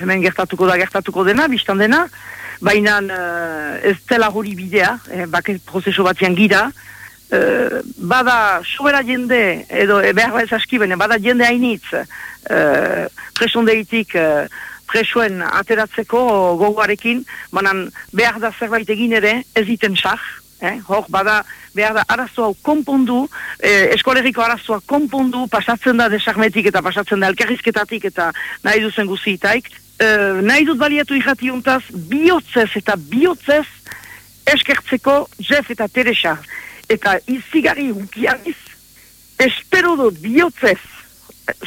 hemen gertatuko da gertatuko dena, biztan dena, baina ez dela hori bidea, eh, bake prozeso batzian gira, eh, bada sobera jende, edo e, behar ez askibene, bada jende hainitz, eh, presondeitik, eh, presoen ateratzeko gogoarekin, banan behar da zerbait egin ere, ez iten sah, eh? hor, bada, behar da arazoa konpondu, eh, eskolegiko arazoa konpondu, pasatzen da desarmetik eta pasatzen da elkarrizketatik eta nahi duzen guzitaik, nahi dut baliatu ikati untaz, bihotzez eta bihotzez eskertzeko Jeff eta Teresa. Eta izigarri hukianiz, espero dut bihotzez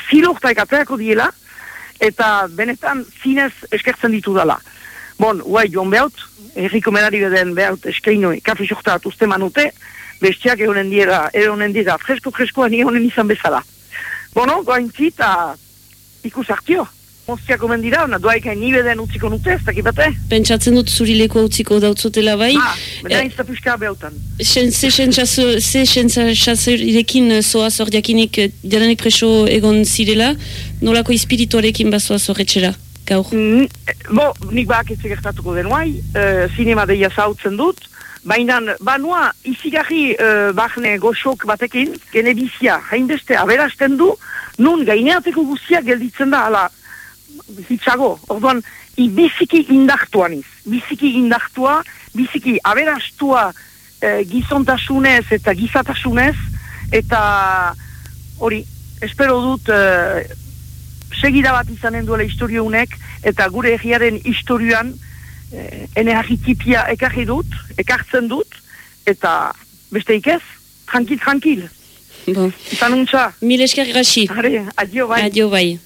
zilortaik ateako diela, eta benetan zinez eskertzen ditu dela. Bon, guai, joan behaut, erriko medari beden behaut eskeinoi, kafe sortat uste manute, bestiak egonen dira, egonen dira, fresko-freskoa ni egonen izan bezala. Bono, goain zita, ikus hartio. Moztiak omen dira, na doaik hain nire den utziko nute, ez dakit bate? Pentsatzen dut zurileko utziko dautzotela bai. Ah, bena eh, izta behautan. Ze xentzasurirekin soa zordiakinik jadanik preso egon zirela, nolako espirituarekin bazoa zorretxera, gaur? Mm, bo, nik bak ez egertatuko denuai, uh, sinema deia zautzen dut, baina banua izigarri uh, bahne goxok batekin, genebizia, hainbeste aberasten du, nun gaineateko guztiak gelditzen da, ala, hitzago, orduan, i biziki indartua niz, biziki indartua, biziki aberastua e, gizontasunez eta gizatasunez, eta hori, espero dut e, segida bat izanen duela historiunek, eta gure egiaren historioan e, ene ahitipia ekarri dut, ekartzen dut, eta beste ikez, tranquil, tranquil. Bon. Eta nuntza. Mil esker gaxi. Adio bai. Adio bai.